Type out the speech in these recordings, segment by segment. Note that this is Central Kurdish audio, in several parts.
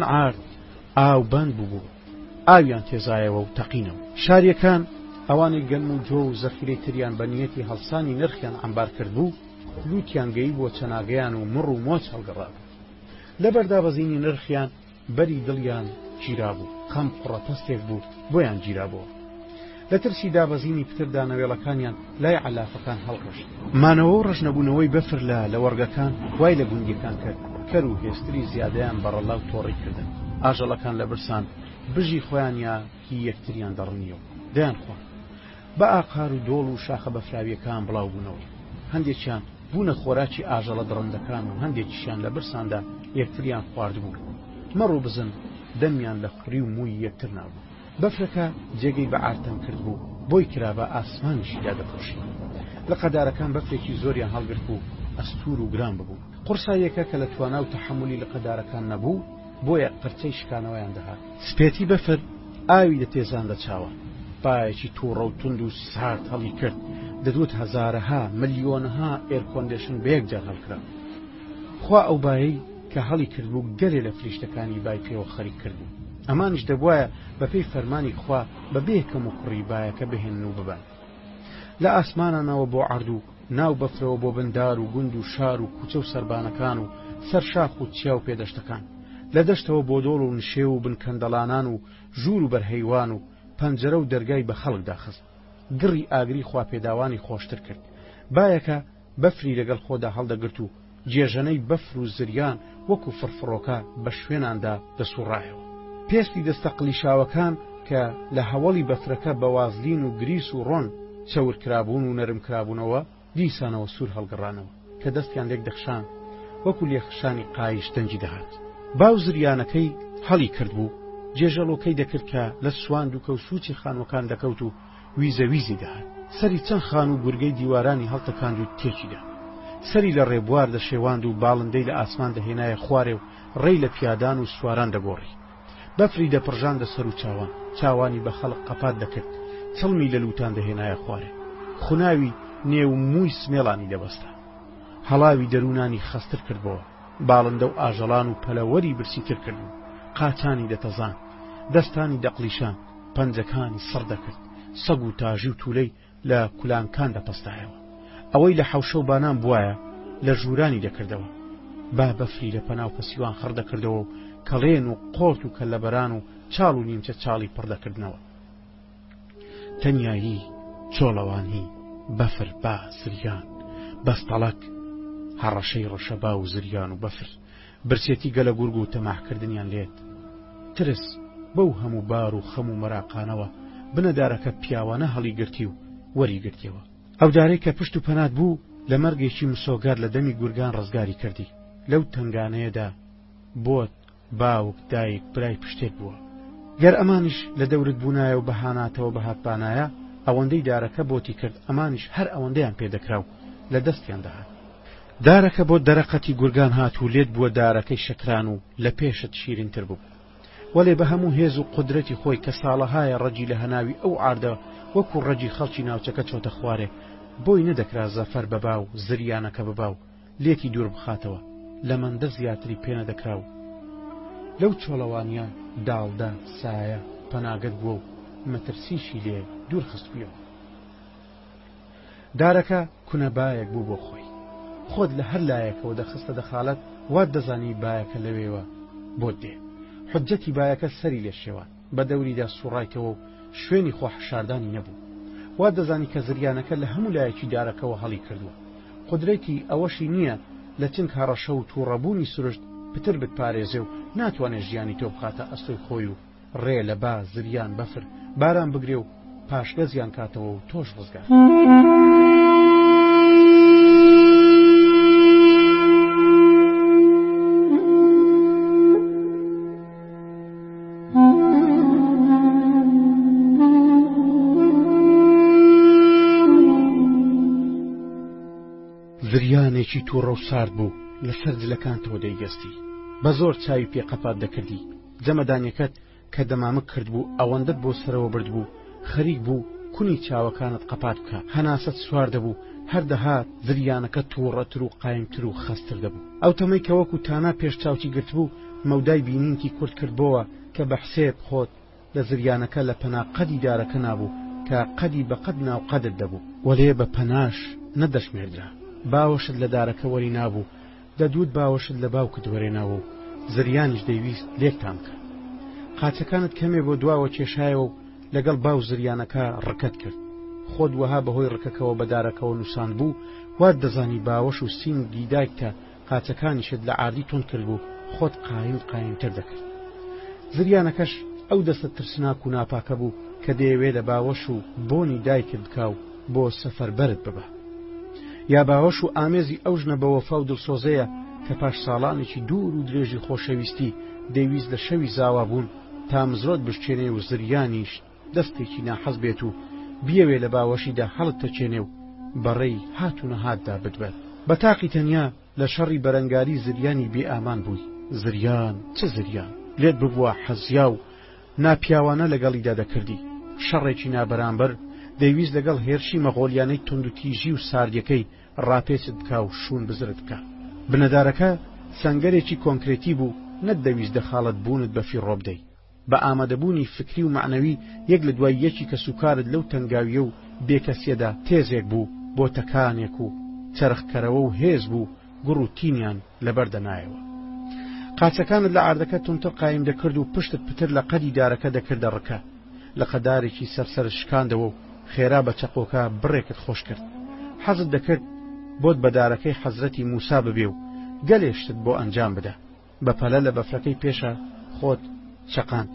عارد ئاو بەند ببوو ئاویان تێزایەوە و تەقینەوە شاریەکان ئەوانەی گەنم و جۆ و زەخیرەی تریان بە نیەتی هەڵسانی نرخیان عەمبار کردبوو لوتیان گەی بۆ چەناگەیان و مڕ و مۆچ هەڵگەڕا لە بەردابەزینی نرخیان بەری دڵیان گیرابوو خەم قڕە پەستێک بوو بۆیان گیرابووە لە ترسی دابەزینی پتر دانەوێڵەکانیان لای عەلافەکان هەڵڕشت. مانەوە و ڕەشنەبوونەوەی بەفر لە لەوەڕگەکان وای لە گوندییەکان کرد کەر و هێستری زیادەیان بەڕەڵا و تۆڕی کردن. ئاژەڵەکان لە برسان بژی خۆیان یا هی یەکتریان دەڕنیە و دەیانخوارد. بە ئاقار و دۆڵ و شاخە بەفراوییەکان بڵاو بوونەوە. هەندێکیان بوونە خۆراکی ئاژەڵە دڕندەکان و هەندێکیشیان لە برساندا یەکتریان خواردبوو. مەڕ و بزن دەمیان لە خوری و مووی یەکتر نابوو. بەفرەکە جێگەی بە ئارتەم کردبوو، بۆی کرابا ئاسمانیشی دادەپۆشی. لقە دارەکان بەفرێکی زۆریان هەڵگرت و ئەستوور و گران ببوو. قوڕساییەکە کە لە توانا و تەحەمولی لقە دارەکان نەبوو، بۆیە قرچەی شکانەوەیان دەهات. سپێتی بەفر ئاوی دەتێزاندە چاوە. بایەکی تووڕە و توند و سارد هەڵیکرد. دەدوت هەزارەها، ملیۆنەها ئێرکۆندێشن بە یەکجار هەڵکران. خوا ئەو بایەی. کە هەڵی کردبوو گەلێ لە فریشتەکانی بای پێوە خەریک کردبوو ئەمانیش دەبوایە بە پێی فەرمانی خوا بە بێ کەم و کوڕی بایەکە بهێنن و ببەن لە ئاسمانانەوە بۆ عرد و ناو بەفرەوە بۆ بندار و گوند و شار و کوچە و سربانەکان و سەر شاخ و چیا و پێدەشتەکان لە دەشتەوە بۆ دۆڵ و نشێو و بنکەندەڵانان و ژوور و بەرهەیوان و پەنجەرە و دەرگای بە خەڵک داخست گڕی ئاگری خواپێداوانی خۆشتر کرد بایەکە بەفری لەگەڵ خۆدا هەڵدەگرت و جێژەنەی بەفر و زریان وەکو فڕفڕۆکە بە شوێناندا دەسوڕایەوە. پێستی دەستە قڵیشاوەکان کە لە هەوەڵی بەفرەکە بە وازلین و گریس و ڕۆن چەور کرابوون و نەرم کرابوونەوە، دیسانەوە سوور هەڵگەڕانەوە، کە دەستیان لێک دەخشاند، وەکو لێکخشانی قایش دەنگی دەهات. با و زریانەکەی هەڵیکردبوو، جێژەڵۆکەی دەکرد کە لە سواندوکە و سووچی خانووەکان دەکەوت و، ویزە ویزی دەهات، سەری چەند خان و گورگەی دیوارانی هەڵتەکاند و تێکیدا. سەری لە ڕێبوار دەشێواند و باڵندەی لە ئاسمان دەهێنایە خوارێ و ڕێی لە پیادان و سواران دەگۆڕی. بەفری دەپڕژاندە سەر و چاوان، چاوانی بە خەڵک قەپات دەکرد، چڵمی لە لووتان دەهێنایە خوارێ. خوناوی نێو مووی سمێڵانی دەبەستا. هەڵاوی دەروونانی خەستتر کردبۆوە. باڵندە و ئاژەڵان و پەلەوەری برسی تر کرد و قاچانی دەتەزاند، دەستانی دەقڵیشاند، پەنجەکانی سڕ دەکرد، سەگ و تاژی و تولەی لە کولانکان دەپەستایەوە، ئەوەی لە حەوشە و بانان بوایە لە ژوورانی دەکردەوە، با بەفری لە پەنا و پەسیوان خڕ دەکردەوە و کەڵێن و قۆرت و کەللەبەران و چاڵ و نیمچە چاڵی پڕ دەکردنەوە. تەنیایی، چۆڵەوانی، بەفر، با، زریان، بەستەڵەک، هەڕەشەی ڕەشە با و زریان و بەفر، برسێتی گەلە گورگ و تەماحکردنیان لێت. ترس، بەو هەموو بار و خەم و مەراقانەوە بنە دارەکەت پیاوانە هەڵیگرتی و وەریگرتیەوە. ئەو دارەی کە پشت و پەنات بوو لە مەرگێکی مسۆگەر لە دەمی گورگان ڕزگاری کردی. لەو تەنگانەیەدا بۆت باوک، دایک، برای پشتێک بووە. گەر ئەمانیش لە دەورت بوونایە و بە هاناتەوە بەهاتبانایە، ئەوەندەی دارەکە بۆتی کرد، ئەمانیش هەر ئەوەندەیان پێ دەکرا و لە دەستیان دەهات. دارەکە بۆ دەرەقەتی گورگان هات و لێت بووە دارەکەی شەکران و لە پێشت شیرینتر ببوو. وەلێ بە هەموو هێز و قودرەتی خۆی کە ساڵەهایە ڕەگی لە هەناوی ئەو عاردە وەکوو ڕەگی خەڵکی ناوچەکە چۆتە خوارێ، بۆی نەدەکرا زەفەر بە با و زریانەکە ببا و لێتی دوور بخاتەوە لەمەندە زیاتری پێ نەدەکرا و لەو چۆڵەوانیە داڵدە سایە پەناگەت بووە و مەترسیشی لێ دوور خستبوویەوە. دارەکە کونە بایەک بوو بۆ خۆی. خۆت لە هەر لایەکەوە دەخستە دەخالەت وات دەزانی بایەکە لەوێوە بۆت دێ. حوججەتی بایەکە سەری لێ شێوان. بە دەوریدا سووڕایتەوە و شوێنی خۆحەشاردانی نەبوو. وا دەزانی کە زریانەکە لە هەموو لایەکی دارەکەوە هەڵی کردووە. قودرەتی ئەوەشی نییە لە چنگ هەڕەشە و تووڕەبوونی سروشت پتر بتپارێزێ و ناتوانێ ژیانی تۆ بخاتە ئەستۆی خۆی و ڕێ لە با، زریان، بەفر، باران بگرێ و پاشگەزیان کاتەوە و تۆش ڕزگارزریانێکی تووڕە و سارد بوو لەسەر جلەکانتەوە دەیگەستی بە زۆر چاوی پێ قەپات دەکردی جەمەدانەکەت کە دەمامک کردبوو ئەوەندەت بۆ سەرەوە بردبوو خەریک بوو کونی چاوەکانت قەپات بکا هەناسەت سوار دەبوو هەر دەهات زریانەکە توڕەتر و قایمتر و خەستتر دەبوو ئەو تەمەی کە وەکو تانا پێش چاوتی گرتبوو مەودای بینینتی کورت کردبۆوە کە بە حسێب خۆت لە زریانەکە لە پەنا قەدی دارەکە نابوو کە قەدی بە قەد ناو قەدت دەبوو وەلێ بە پەناش نەت دەشمێردرا باوەشت لە دارەکە وەری نابوو دەدوت باوەشت لە باوکت وەرێناوە و زریانیش دەیویست لێکتان بکا. قاچەکانت کەمێ بۆ دواوە کێشایەوە و لەگەڵ باو زریانەکە ڕکەت کرد. خۆت وەها بەهۆی ڕکەکەوە بە دارەکەوە نووساندبوو، وات دەزانی باوەش و سینگی دایکتە، قاچەکانیشت لە عادی توند کردبوو، خۆت قایم قایمتر دەکرد. زریانەکەش ئەو دەستە ترسناک و ناپاکە بوو کە دەیەوێ لە باوەش و بۆنی دایکت بکا و، بۆ سەفەربەرت ببە یا باوەش و ئامێزی ئەو ژنە بە وەفا و دڵسۆزەیە کە پاش ساڵانێکی دوور و درێژی خۆشەویستی دەویست لە شەوی زاوا بوون تا مزرۆت بشکێنێ و زریانیش دەستێکی ناحەز بێت و بیەوێ لە باوەشیدا هەڵت تەچێنێ و بەڕێی هات و نەهاتدا بدبەن بە تاقی تەنیا لە شەڕی بەرەنگاری زریانی بێ ئامان بووی، زریان، چ زریان، لێت ببووە حەزیا و ناپیاوانە لەگەڵیدا دەکردی، شەڕێکی نابەرامبەر، دەیویست لەگەڵ هێرشی مەغۆلیانەی توندوتیژی و ساردیەکەی ڕاپێچت بکا و شوونبزرت بکا. بنەدارەکە سەنگەرێکی کۆنکرێتی بوو، نەتدەویست دەخاڵت بوونت بە فیڕۆبدەی. بە ئامادەبوونی فکری و مەعنەوی یەک لە دوای یەکی کەسوکارت لەو تەنگاویە و بێکەسیەدا تێزێک بوو بۆ تەکانێک و چەرخکەرەوە و هێز بوو گوڕ و تینیان لەبەر دەنایەوە قاچەکانت لە ئاردەکە تونتر قایم دەکرد و پشتت پتر لە قەدی دارەکە دەکردە ڕکە لقەدارێکی سەر سەر شکاندەوە و خێرا بە چەقۆکە بڕێکت خۆش کرد حەزت دەکرد بۆت بەدارەکەی حەزرەتی موسا ببێ و گەلێشتت بۆ ئەنجام بدە بەپەلە لە بەفرەکەی پێشە خۆت چەقاند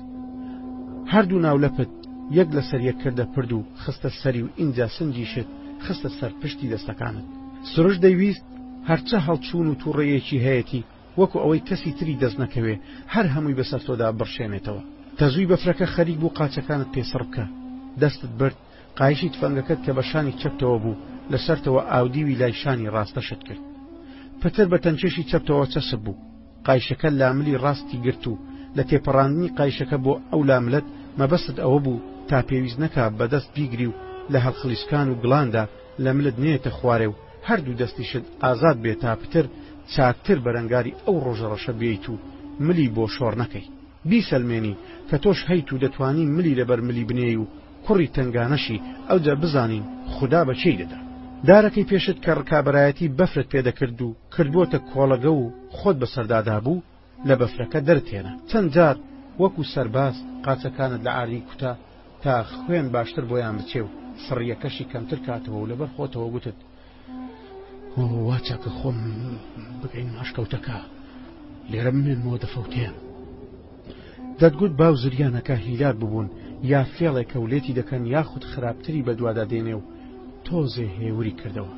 هەردوو ناو لەپت یەک لەسەر یەک کردە پرد و خستە سەری و ئینجا سنجیشت خستە سەر پشتی دەستەکانت سروش دەیویست هەرچە هەڵچوون و تووڕەیەکی هەیەتی وەکو ئەوەی کەسی تری دەست نەکەوێ هەر هەمووی بەسەر تۆدا بڕشێنێتەوە تەزووی بەفرەکە خەریک بوو قاچەکانت پێ سڕ بکا دەستت برد قایشی تفەنگەکەت کە بە شانی چەپتەوە بوو لە سەرتەوە ئاودیوی لای شانی ڕاستە شت کرد پتر بە تەنکێشی چەپتەوە چەسب بوو قایشەکە لاملی ڕاستی گرت و لە تێپەڕاندنی قایشەکە بۆ ئەو لاملت مەبەستت ئەوە بوو تا پێویست نەکا بەدەست بیگری و لە هەڵخلیسکان و گڵاندا لە ملت نێتە خوارێ و هەردوو دەستیشت ئازاد بێ تا پتر چاکتر بەرەنگاری ئەو ڕۆژە ڕەشە بێیت و ملی بۆ شۆڕ نەکەی بیسەلمێنی کە تۆش هەیت و دەتوانی ملی لەبەر ملی بنێی و قوڕی تەنگانەشی ئەوجا بزانین خودا بە کێی دەدا. دارەکەی پێشت کە ڕکابەرایەتی بەفرت پێ دەکرد و کردبۆتە کۆڵەگە و خۆت بەسەردا دابوو لە بەفرەکە دەرت هێنا چەند جار وەکو سەرباز قاچەکانت لە ئاردی کوتا تا خوێن باشتر بۆیان بچێ و سڕییەکەشی کەمتر کاتەوە و لەبەر خۆتەوە گوتت وا چاکە خۆم بگەین ماشکەوتەکە لێرە بمێنمەوە دەفەوتێن دەتگوت باو زریانەکە هیلاک ببوون یا فێڵێکە و لێتی دەکەن یاخود خراپتری بەدوادا دێنێ و تۆزێ هێوری کردەوە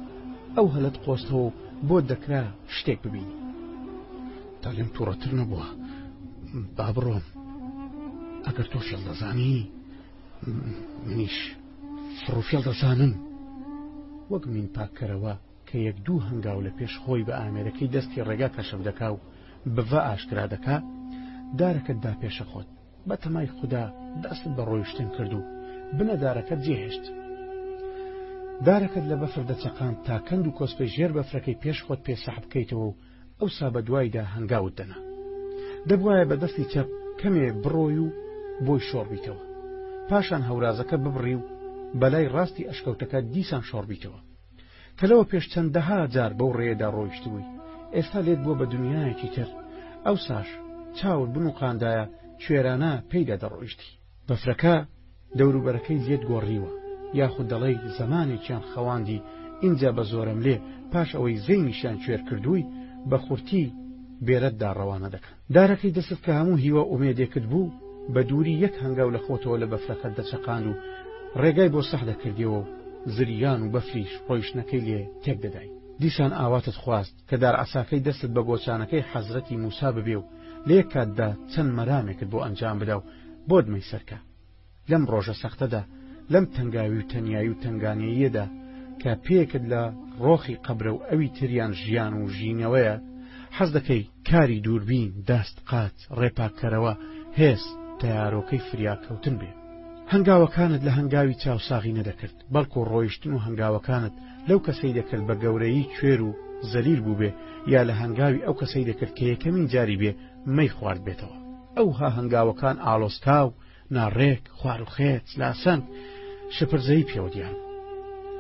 ئەو هەلت قۆستەوە و بۆ دەکرا شتێک ببینی تا لێم تووڕەتر نەبووە با بڕۆم ئەگەر تۆ فێڵ دەزانی منیش فڕوفێڵ دەزانم وەک من پاککەرەوە کە یەک دوو هەنگاو لە پێش خۆی بە ئامێرەکەی دەستی ڕێگا کەشف دەکا و بڤە ئاشکرا دەکا دارەکەت دا پێشە خۆت بە تەمای خوددا دەست بە ڕۆیشتن کرد و بنەدارەکەت جێهێشت دارەکەت لە بەفر دەچەقام تا کەند و کۆسپی ژێر بەفرەکەی پێش خۆت پێ سەحب بکەیتەوە و ئەوسا بە دوایدا هەنگاوت دەنا. دەبوایە بە دەستی چەپ کەمێ بڕۆی و بۆی شۆڕ بیتەوە. پاشان هەورازەکە ببڕی و بە لای ڕاستی ئەشکەوتەکە دیسان شۆڕ بیتەوە. کە لەوە پێش چەندەها جار بەو ڕێیەدا ڕۆیشتبووی، ئێستا لێت بووە بە دونیایەکی تر، ئەوساش چاوت بنووقاندایە کوێرانە پێیدا دەڕۆیشتی. بەفرەکە دەوروبەرەکەی لێت گۆڕیوە یاخود دەڵێی زەمانێکیان خەواندی ئینجا بە زۆرەملێ پاش ئەوەی زەینیشیان کوێر کردووی بە خورتی بێرەتدا ڕەوانە دەکەن دارەکەی دەستت کە هەموو هیوا ئومێدێکت بوو بە دووری یەک هەنگاو لە خۆتەوە لە بەفرەکە دەچەقاند و ڕێگای بۆ سەح دەکردیەوە و زریان و بەفریش ڕۆیشتنەکەی لێ تێک دەدای دیسان ئاواتت خواست کە دارعەساکەی دەستت بە گۆچانەکەی حەزرەتی موسا ببێ و لە یەک کاتدا چەند مەرامێکت بۆ ئەنجام بدا و بۆت مەیسەر کا لەم ڕۆژە سەختەدا لەم تەنگاوی و تەنیایی و تەنگانەییەدا کە پێکت لە ڕۆخی قەبرە و ئەوی تریان ژیان و ژینەوەیە حەز دەکەی کاری دووربین دەست قات ڕێپاککەرەوە هێز تەیارۆکەی فریاکەوتن بێ هەنگاوەکانت لە هەنگاوی چاوساغی نەدەکرد بەڵکو ڕۆیشتن و هەنگاوەکانت لەو کەسەی دەکرد بە گەورەیی کوێر و زەلیل بووبێ یا لە هەنگاوی ئەو کەسەی دەکرد کە یەکەمین جاری بێ مەی خواردبێتەوە. ئەوها هەنگاوەکان ئاڵۆسکا و ناڕێک، خوار و خێچ، لاسەنگ، شپرزەیی پێوە دیار بوو.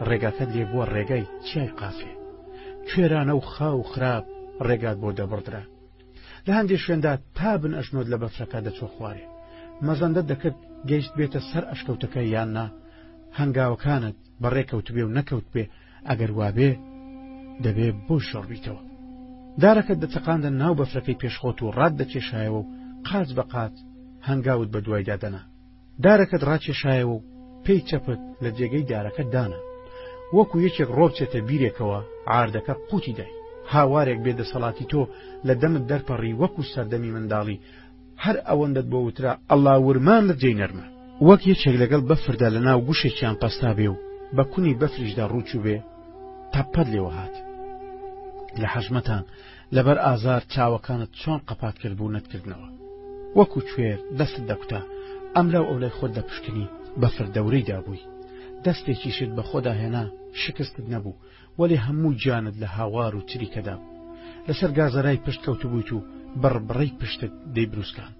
ڕێگاکەت لێ بووە ڕێگای چیای قافێ. کوێرانە و خاو و خراپ ڕێگات بۆ دەبڕدرا. لە هەندێک شوێندا تا بن ئەشنۆت لە بەفرەکە دەچۆ خوارێ مەزەندە دەکرد گەیشت بێتە سەر ئەشکەوتەکە یان نا هەنگاوەکانت بەڕێکەوت بێ و نەکەوت بێ ئەگەر وابێ دەبێ بۆ شۆڕبیتەوە دارەکەت دەچەقاندە ناو بەفرەکەی پێشخۆت و ڕات دەکێشایەوە و قاچ بە قاچ هەنگاوت بە دوایدا دەنا دارەکەت ڕاکێشایەوە و پێی چەپت لە جێگەی دارەکە دانا. وەکو یەکێک ڕۆبچێتە بیرێکەوە عاردەکە قوتی دای. هاوارێک بێ دەسەڵاتی تۆ لە دەمت دەرپەڕی وەکو سەردەمی منداڵی هەر ئەوەندەت بۆ وترا ئەڵا ورمانت جێی نەرمە. وەک یەکێک لەگەڵ بەفردا لە ناو گوشێکیان پەستابێ و بە کونی بەفریشدا ڕووچووبێ تەپەت لێوە هات. لە حەژمەتان. لەبەر ئازار چاوەکانت چۆن قەپات کرد بوو نەتکردنەوە وەکو کوێر دەستت دەکوتا ئەم لەو ئەو لای خۆت دەپشکنی بەفر دەورەی دابووی دەستێکیشت بە خۆدا هێنا شکستت نەبوو وەێ هەموو گیانت لە هاوار و چریکەدا بوو لەسەر گازەرای پشت کەوتبوویت و بڕبڕی پشتت دەیبروسکان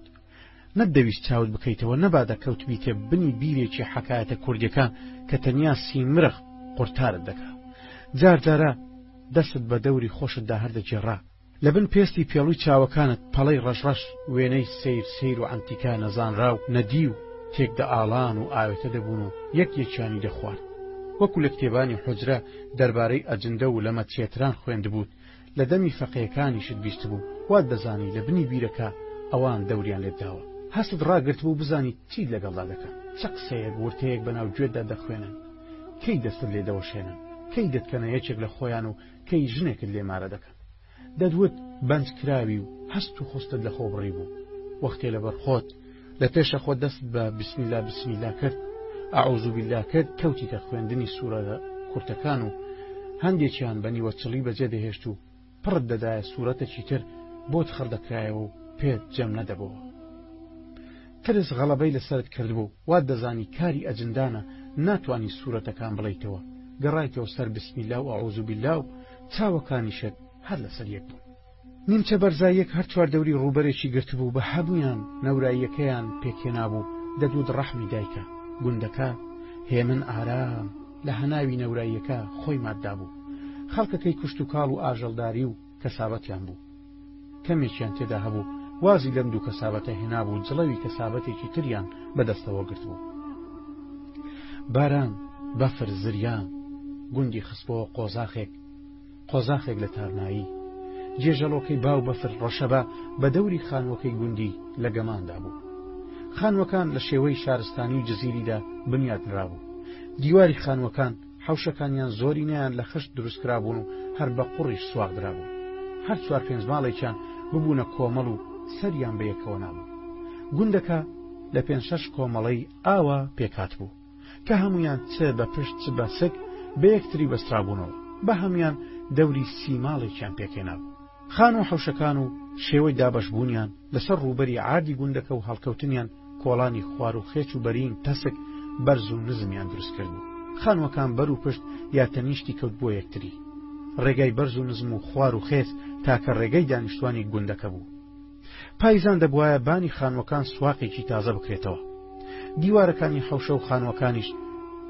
نەت دەویست چاوت بکەیتەوە نەبادا کەوتبیتە بنی بیرێکی حەکایەتە کوردیەکان کە تەنیا سیمرغ قورتارت دەکا جار جارە دەستت بە دەوری خۆشتدا هەر دەگێڕا لە بن پێستی پێڵوی چاوەکانت پەڵەی ڕەش ڕەش وێنەی سەیر سەیر و عەنتیکا نەزانرا و نەدیو تێک دەئاڵان و ئاوێتە دەبوون و یەک یەکیانی دەخوارد وەکو لە کتێبانی حوجرە دەربارەی ئەجندە و لەمە چێتران خوێندبووت لە دەمی فەقێکانیشت بیستبوو وات دەزانی لە بنی بیرەکە ئەوان دەوریان لێت داوە هەستت ڕاگرتبوو بزانی چیت لەگەڵدا دەکەن چ قسەیەک ورتەیەک بەناو گوێتدا دەخوێنن کەی دەستت لێ دەوەشێنن کەی دەتکەنە یەکێک لە خۆیان و کەی ژنێکت لێ مارە دەکەن دەدوت بەنج کراوی و هەست و خوستت لەخۆ بڕیبوو وەختێ لەبەر خۆت لە پێشە خۆ دەست بە بسم اللە بسم اللە کرد اعوذ باللە کرد کەوتیتە خوێندنی سورە کورتەکان و هەندێکیان بە نیوەچڵی بەجێ دەهێشت و پڕت دەدایە سوورەتەکی تر بۆت خڕدەکرایەوە و پێت جەم نەدەبەوە ترس غەڵەبەی لەسرت کردبوو وات دەزانی کاری ئەجندانە ناتانی سوورەتەکان بڵیتەوە گەڕایتەوە سەر بسمیلا و ئەعوزوبیلا و چاوەکانیشت هەر لەسەر یەک بوو نیمچە بەرزاییەک هەر چوار دەوری ڕووبەرێکی گرتبوو بە هەموویان نەوراییەکەیان پێکهێنابوو دە دوود ڕەحمی دایکە گوندەکە هێمن ئارام لە هەناوی نەوراییەکە خۆی ماددابوو خەڵکەکەی کوشت و کاڵ و ئاژەڵداری و کەسابەتیان بوو کەمێکیان تێدا هەبوو وازی لەم دوو کەسابەتە هێنابوو جڵەوی کەسابەتێکی تریان بەدەستەوە گرتبوو باران بەفر زریان گوندی خستبەوە قۆزاخێک قۆزاخێک لە تارمایی جێژەڵۆکەی باو بەفر ڕەشەبا بە دەوری خانووەکەی گوندی لە گەماندا بوو خانووەکان لە شێوەی شارستانی و جززیریدا بنیات نرابوو دیواری خانووەکان حوشەکانیان زۆری نیان لە خشت دروستکرابوون و هەر بە قوڕیش سواغدرابوو هەر چوار پێنج ماڵێکیان ببوونە کۆمەڵ و سەریان بەیەکەوە نابوو گوندەکە لە پێنج شەش کۆمەڵەی ئاوا پێکات بوو کە هەموویان چ بە پشت چ بە سک بە یەکتری بەسترابوونەوە، بە هەموویان دەوری سی ماڵێکیان پێکهێنابوو. خان و حەوشەکان و شێوەی دابەشبوونیان لەسەر ڕووبەری عاردی گوندەکە و هەڵکەوتنیان کۆڵانی خوار و خێچ و بەرین تەسک بەرز و نزمیان دروست کردبوو. خانووەکان بەر و پشت یا تەنیشتی کەوت بۆ یەکتری. ڕێگای بەرز و نزم و خوار و خێچ تاکە ڕێگەی دانیشتووانی گوندەکە بوو. پایزان دەبوایە بانی خانووەکان سواقێکی تازە بکرێتەوە دیوارەکانی حوشە و خانووەکانیش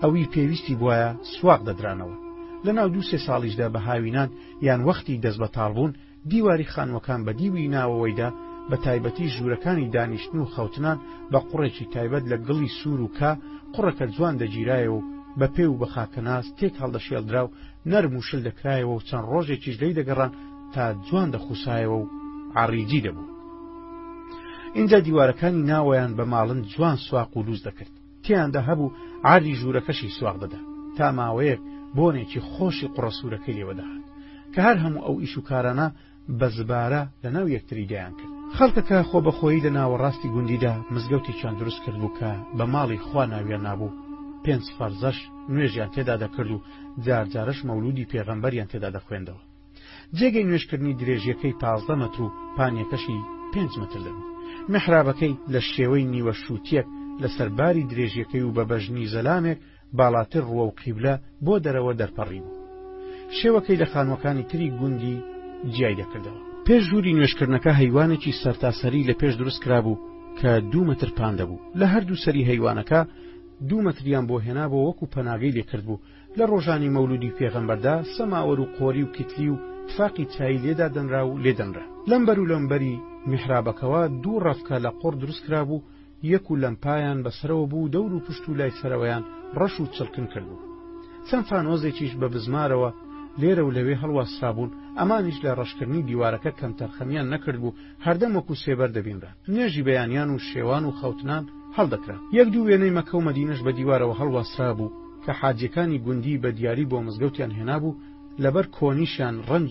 ئەوی پێویستی بواە سواق دەدرانەوە لە ناو دوو سێ ساڵیشدا بە هاوینان یان وەختی دەست بە تاڵبوون دیواری خانووەکان بە دیوی ناوەوەیدا بە تایبەتی ژوورەکانی دانیشتن و خەوتنان بە قوڕێکی تایبەت لە گڵی سوور و کا قوڕەکە جوان دەگیرایە و بە پێ و بە خاکەناز تێک هەڵدەشێڵدرا و نەرم و شل دەکرایەوە و چەند ڕۆژێکیش لی دەگەڕان تا جوان دەخوشایەوە و عەڕیجی دەبوو ئینجا دیوارەکانی ناوەیان بە ماڵن جوان سواق و لووس دەکرد تیاندا هەبوو عادی ژوورەکەشی سواق دەدا تا ماوەیەک بۆنێکی خۆشی قڕەسوورەکەی لێوە دەهات کە هەر هەموو ئەو ئیش و کارانە بە زبارە لە ناو یەکتری دەیان کرد خەڵکەکە خۆ بەخۆی لە ناوەڕاستی گوندیدا مزگەوتێکیان دروست کرد بوو کە بە ماڵی خوا ناویان نابوو پێنج فەرزەش نوێژیان تێدا دەکرد و جارجارش مەولودی پێغەمبەریان تێدا دەخوێندەوە جێگەی نوێژکردنی درێژیەکەی پازدە مەتر و پانیەکەشی پێنج مەتر دەبوو میحرابەکەی لە شێوەی نیوە شووتیەک لەسەر باری درێژیەکەی و بە بەژنی زەلامێک باڵاتر ڕووە و قیبلە بۆ دەرەوە دەرپەڕی بوو شێوەکەی لە خانوەکانی تری گوندی جیای دەکردەوە پێش ژووری نوێژکردنەکە هەیوانێکی سەرتاسەری لە پێش دروست کرابوو کە دوو مەتر پان دەبوو لە هەردوو سەری هەیوانەکە دوو مەتریان بۆ هێنابوو وەکو پەناگەی لێکرد بوو لە ڕۆژانی مەولودی پێغەمبەردا سەماوەر و قۆری و کتلی و تفاقی چایی لێ دادەنرا و لێ دەنرا. لەم بەر و لەم بەری میحرابەکەوە دوو ڕەفکە لە قوڕ دروست کرابوو، یەک و لەم پایان بە سەرەوە بوو و دەور و پشت و لای سەرەوەیان ڕەش و چڵکن کردبوو. چەند فانۆزێکیش بە بزمارەوە لێرە و لەوێ هەڵواسرابوون، ئەمانیش لە ڕەشکردنی دیوارەکە کەمتەرخەمییان نەکردبوو، هەردەم وەکوو سێبەر دەبینران. نوێژی بەیانیان و شێوان و خەوتنان هەڵدەکرا. یەک دوو وێنەی مەککە و مەدینەش بە دیوارەوە هەڵواسرابوو. کە حاجیەکانی گوندی بە دیاری بۆ مزگەوتیان هێنابوو لەبەر کۆنیشیان ڕەنجی